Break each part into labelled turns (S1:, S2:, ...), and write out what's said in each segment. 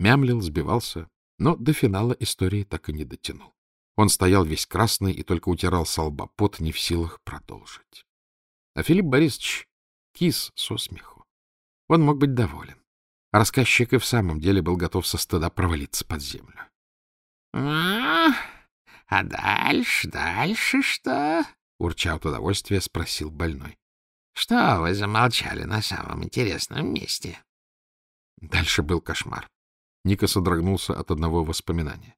S1: Мямлил, сбивался, но до финала истории так и не дотянул. Он стоял весь красный и только утирал со лба пот, не в силах продолжить. А Филипп Борисович кис со смеху. Он мог быть доволен. Рассказчик и в самом деле был готов со стыда провалиться под землю.
S2: — А, а дальше, дальше что? — урча от удовольствия спросил больной. — Что вы замолчали на самом интересном месте?
S1: Дальше был кошмар. Ника содрогнулся от одного воспоминания.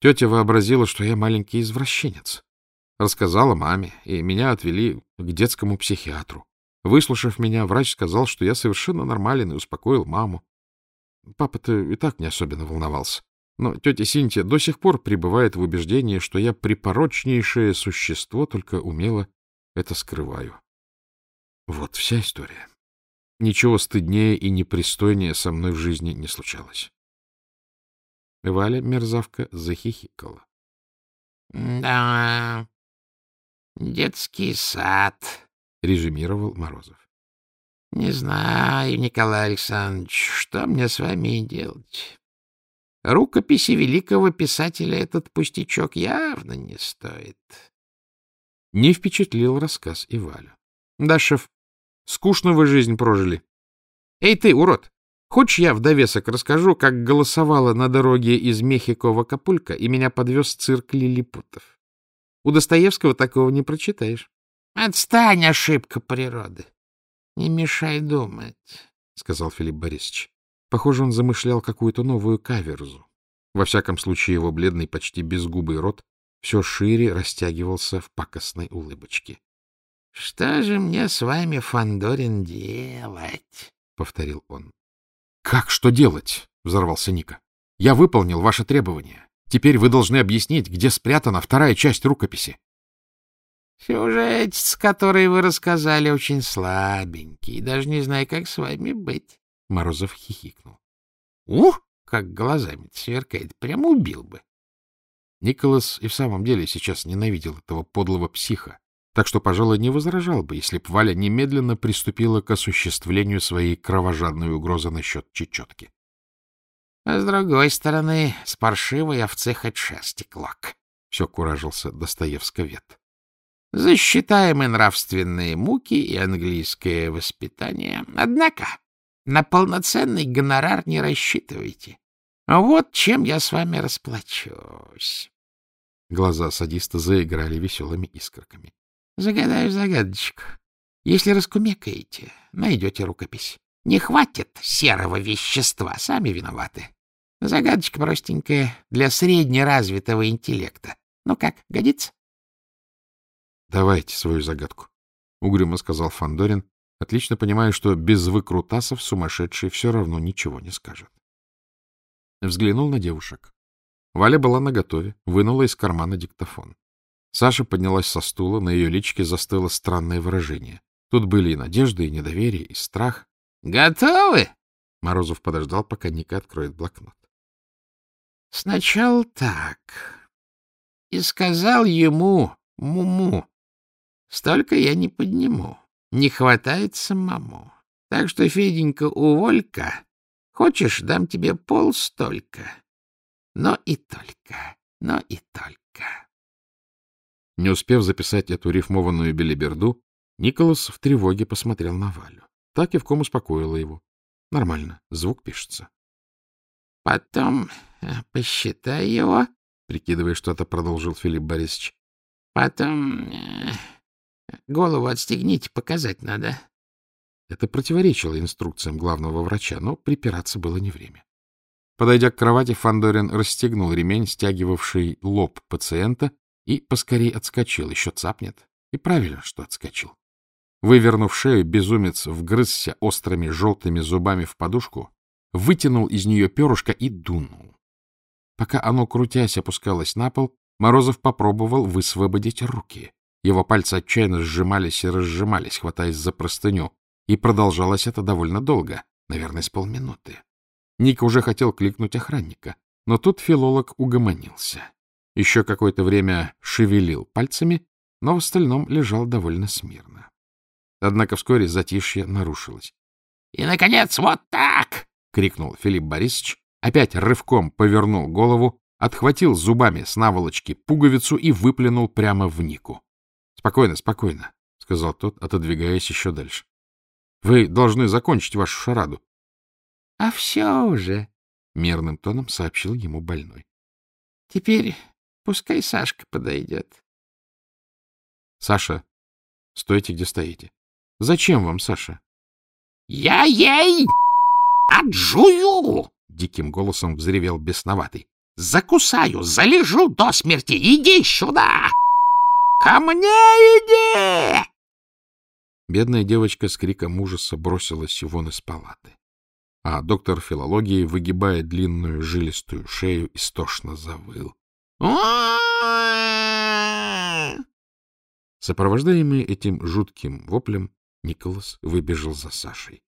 S1: Тетя вообразила, что я маленький извращенец. Рассказала маме, и меня отвели к детскому психиатру. Выслушав меня, врач сказал, что я совершенно нормален и успокоил маму. Папа-то и так не особенно волновался. Но тетя Синтия до сих пор пребывает в убеждении, что я припорочнейшее существо, только умело это скрываю. Вот вся история. Ничего стыднее и непристойнее со мной в жизни не случалось. Валя, мерзавка, захихикала.
S2: — Да, детский сад, — резюмировал Морозов. — Не знаю, Николай Александрович, что мне с вами делать. Рукописи великого писателя этот пустячок явно не стоит.
S1: Не впечатлил рассказ и Валю. — Да, шеф, скучно вы жизнь прожили. — Эй ты, урод! Хочешь, я в довесок расскажу, как голосовала на дороге из Мехико в Акапулько, и меня подвез цирк лилипутов? У Достоевского такого не прочитаешь.
S2: — Отстань, ошибка природы. Не мешай думать, —
S1: сказал Филипп Борисович. Похоже, он замышлял какую-то новую каверзу. Во всяком случае, его бледный, почти безгубый рот все шире растягивался в пакостной улыбочке.
S2: — Что же мне с вами, Фандорин, делать? — повторил он.
S1: Как что делать? — взорвался Ника. — Я выполнил ваше требование. Теперь вы должны объяснить, где спрятана вторая часть рукописи.
S2: — Сюжетец, который вы рассказали, очень слабенький, даже не знаю, как с вами быть. Морозов хихикнул. — Ух, как глазами сверкает, прямо убил бы.
S1: Николас и в самом деле сейчас ненавидел этого подлого психа, так что, пожалуй, не возражал бы, если б Валя немедленно приступила к осуществлению своей кровожадной угрозы насчет чечетки.
S2: А с другой стороны, с паршивой овцы хоть шерсти клок, — все куражился Достоевсковед. Засчитаем и нравственные муки, и английское воспитание. Однако на полноценный гонорар не рассчитывайте. Вот чем я с вами расплачусь.
S1: Глаза садиста заиграли веселыми искорками.
S2: Загадаю загадочку. Если раскумекаете, найдете рукопись. Не хватит серого вещества, сами виноваты. Загадочка простенькая, для среднеразвитого интеллекта. Ну как, годится?
S1: — Давайте свою загадку, — угрюмо сказал Фандорин, отлично понимая, что без выкрутасов сумасшедший все равно ничего не скажет. Взглянул на девушек. Валя была наготове, вынула из кармана диктофон. Саша поднялась со стула, на ее личике застыло странное выражение. Тут были и надежды, и недоверие, и страх.
S2: — Готовы?
S1: Морозов подождал, пока Ника откроет блокнот.
S2: — Сначала так. И сказал ему, Муму, столько я не подниму, не хватает самому. Так что, Феденька, уволь-ка. Хочешь, дам тебе пол столько. Но и только, но и только.
S1: Не успев записать эту рифмованную белиберду, Николас в тревоге посмотрел на Валю. Так и в ком успокоила его. Нормально, звук пишется.
S2: — Потом э, посчитай его, —
S1: прикидывая что-то, продолжил Филипп Борисович.
S2: — Потом э, голову отстегните, показать надо.
S1: Это противоречило инструкциям главного врача, но припираться было не время. Подойдя к кровати, Фандорин расстегнул ремень, стягивавший лоб пациента, и поскорей отскочил, еще цапнет. И правильно, что отскочил. Вывернув шею, безумец вгрызся острыми желтыми зубами в подушку, вытянул из нее перышко и дунул. Пока оно, крутясь, опускалось на пол, Морозов попробовал высвободить руки. Его пальцы отчаянно сжимались и разжимались, хватаясь за простыню. И продолжалось это довольно долго, наверное, с полминуты. Ник уже хотел кликнуть охранника, но тут филолог угомонился еще какое-то время шевелил пальцами, но в остальном лежал довольно смирно. Однако вскоре затишье нарушилось.
S2: — И, наконец, вот так!
S1: — крикнул Филипп Борисович, опять рывком повернул голову, отхватил зубами с наволочки пуговицу и выплюнул прямо в Нику. — Спокойно, спокойно, — сказал тот, отодвигаясь еще дальше. — Вы должны закончить вашу шараду.
S2: — А все уже, —
S1: мерным тоном сообщил ему больной.
S2: — Теперь пускай Сашка подойдет.
S1: — Саша, стойте, где стоите. Зачем вам, Саша?
S2: — Я ей отжую! — диким голосом взревел бесноватый. — Закусаю, залежу до смерти. Иди сюда! Ко мне иди!
S1: Бедная девочка с криком ужаса бросилась вон из палаты а доктор филологии, выгибая длинную жилистую шею, истошно завыл. Сопровождаемый этим жутким воплем, Николас выбежал за Сашей.